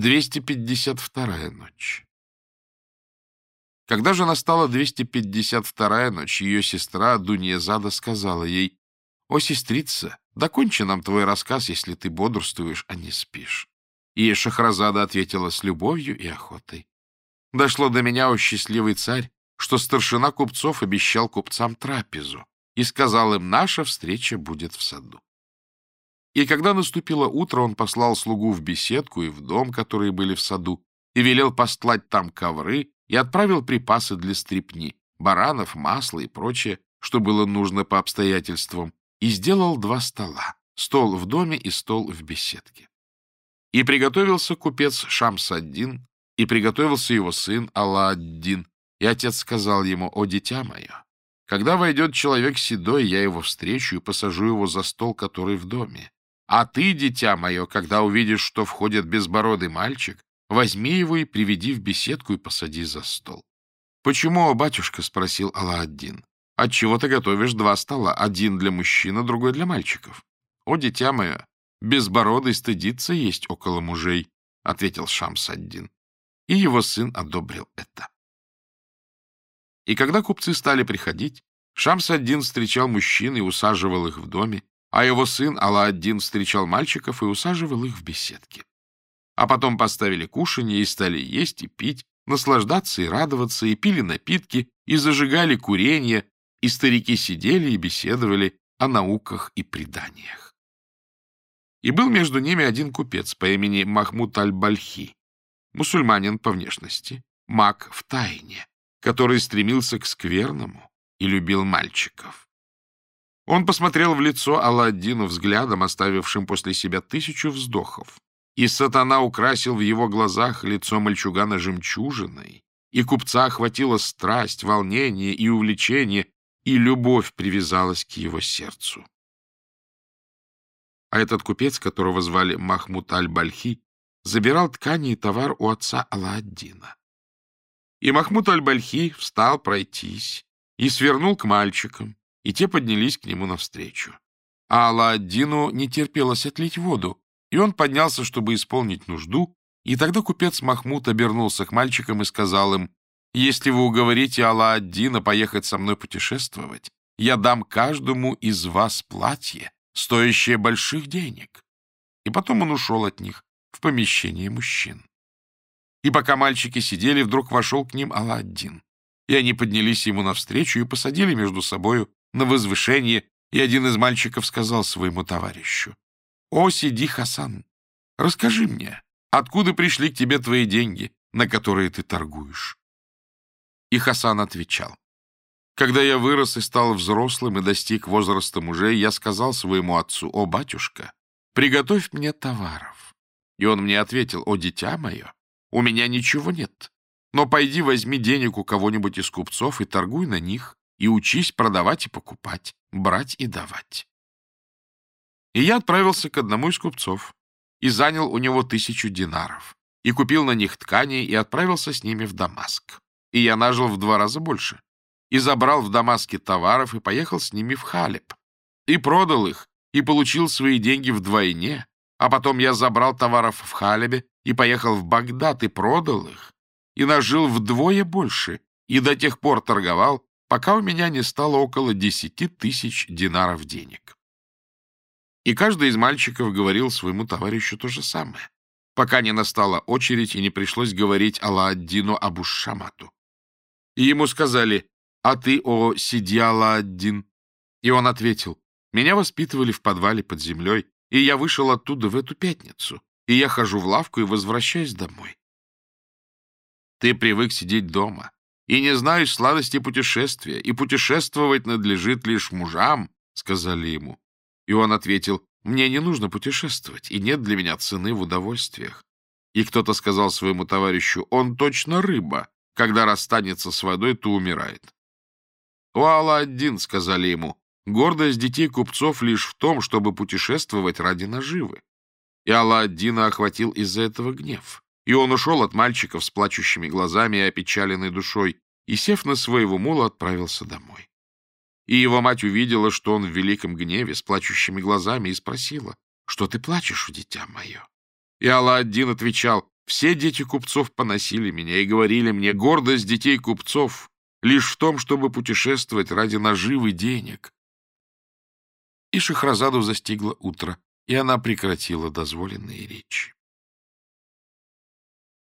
252-я ночь. Когда же настала 252-я ночь, ее сестра Дуньезада сказала ей, «О, сестрица, докончи нам твой рассказ, если ты бодрствуешь, а не спишь». И Шахразада ответила с любовью и охотой. «Дошло до меня, о счастливый царь, что старшина купцов обещал купцам трапезу и сказал им, наша встреча будет в саду. И когда наступило утро, он послал слугу в беседку и в дом, которые были в саду, и велел постлать там ковры, и отправил припасы для стрипни, баранов, масла и прочее, что было нужно по обстоятельствам, и сделал два стола, стол в доме и стол в беседке. И приготовился купец Шамсаддин, и приготовился его сын Алладдин, и отец сказал ему, «О, дитя мое, когда войдет человек седой, я его встречу и посажу его за стол, который в доме, а ты, дитя мое, когда увидишь, что входит безбородый мальчик, возьми его и приведи в беседку и посади за стол. — Почему, батюшка? — спросил Алла-Аддин. — Отчего ты готовишь два стола, один для мужчин, а другой для мальчиков? — О, дитя мое, безбородый стыдится есть около мужей, — ответил Шамс-Аддин. И его сын одобрил это. И когда купцы стали приходить, Шамс-Аддин встречал мужчин и усаживал их в доме, а его сын Алла-Аддин встречал мальчиков и усаживал их в беседке. А потом поставили кушанье и стали есть и пить, наслаждаться и радоваться, и пили напитки, и зажигали курение, и старики сидели и беседовали о науках и преданиях. И был между ними один купец по имени Махмуд Аль-Бальхи, мусульманин по внешности, маг в тайне, который стремился к скверному и любил мальчиков. Он посмотрел в лицо Алладдину взглядом, оставившим после себя тысячу вздохов. И сатана украсил в его глазах лицо мальчугана жемчужиной, и купца охватила страсть, волнение и увлечение, и любовь привязалась к его сердцу. А этот купец, которого звали Махмут Аль-Бальхи, забирал ткани и товар у отца Алладдина. И Махмут Аль-Бальхи встал пройтись и свернул к мальчикам, и те поднялись к нему навстречу. А Алладдину не терпелось отлить воду, и он поднялся, чтобы исполнить нужду, и тогда купец Махмуд обернулся к мальчикам и сказал им, «Если вы уговорите Алладдина поехать со мной путешествовать, я дам каждому из вас платье, стоящее больших денег». И потом он ушел от них в помещение мужчин. И пока мальчики сидели, вдруг вошел к ним Алладдин. И они поднялись ему навстречу и посадили между собою на возвышение, и один из мальчиков сказал своему товарищу, «О, сиди, Хасан, расскажи мне, откуда пришли к тебе твои деньги, на которые ты торгуешь?» И Хасан отвечал, «Когда я вырос и стал взрослым и достиг возраста мужей, я сказал своему отцу, «О, батюшка, приготовь мне товаров». И он мне ответил, «О, дитя мое, у меня ничего нет, но пойди возьми денег у кого-нибудь из купцов и торгуй на них, и учись продавать и покупать, брать и давать. И я отправился к одному из купцов и занял у него тысячу динаров, и купил на них ткани и отправился с ними в Дамаск. И я нажил в два раза больше, и забрал в Дамаске товаров и поехал с ними в Халеб, и продал их, и получил свои деньги вдвойне, а потом я забрал товаров в Халебе и поехал в Багдад и продал их, и нажил вдвое больше, и до тех пор торговал, пока у меня не стало около 10 тысяч динаров денег. И каждый из мальчиков говорил своему товарищу то же самое, пока не настала очередь и не пришлось говорить Алла-Аддину И ему сказали «А ты, о, сиди, Алла-Аддин!» И он ответил «Меня воспитывали в подвале под землей, и я вышел оттуда в эту пятницу, и я хожу в лавку и возвращаюсь домой». «Ты привык сидеть дома», и не знаешь сладости путешествия, и путешествовать надлежит лишь мужам», — сказали ему. И он ответил, «Мне не нужно путешествовать, и нет для меня цены в удовольствиях». И кто-то сказал своему товарищу, «Он точно рыба, когда расстанется с водой, то умирает». «У Алла-Аддин», — сказали ему, «гордость детей купцов лишь в том, чтобы путешествовать ради наживы». И Алла-Аддина охватил из-за этого гнев. И он ушел от мальчиков с плачущими глазами и опечаленной душой, и, сев на своего мула, отправился домой. И его мать увидела, что он в великом гневе, с плачущими глазами, и спросила, «Что ты плачешь, дитя мое?» И Алла-Аддин отвечал, «Все дети купцов поносили меня и говорили мне, гордость детей купцов лишь в том, чтобы путешествовать ради наживы денег». И Шахразаду застигло утро, и она прекратила дозволенные речи.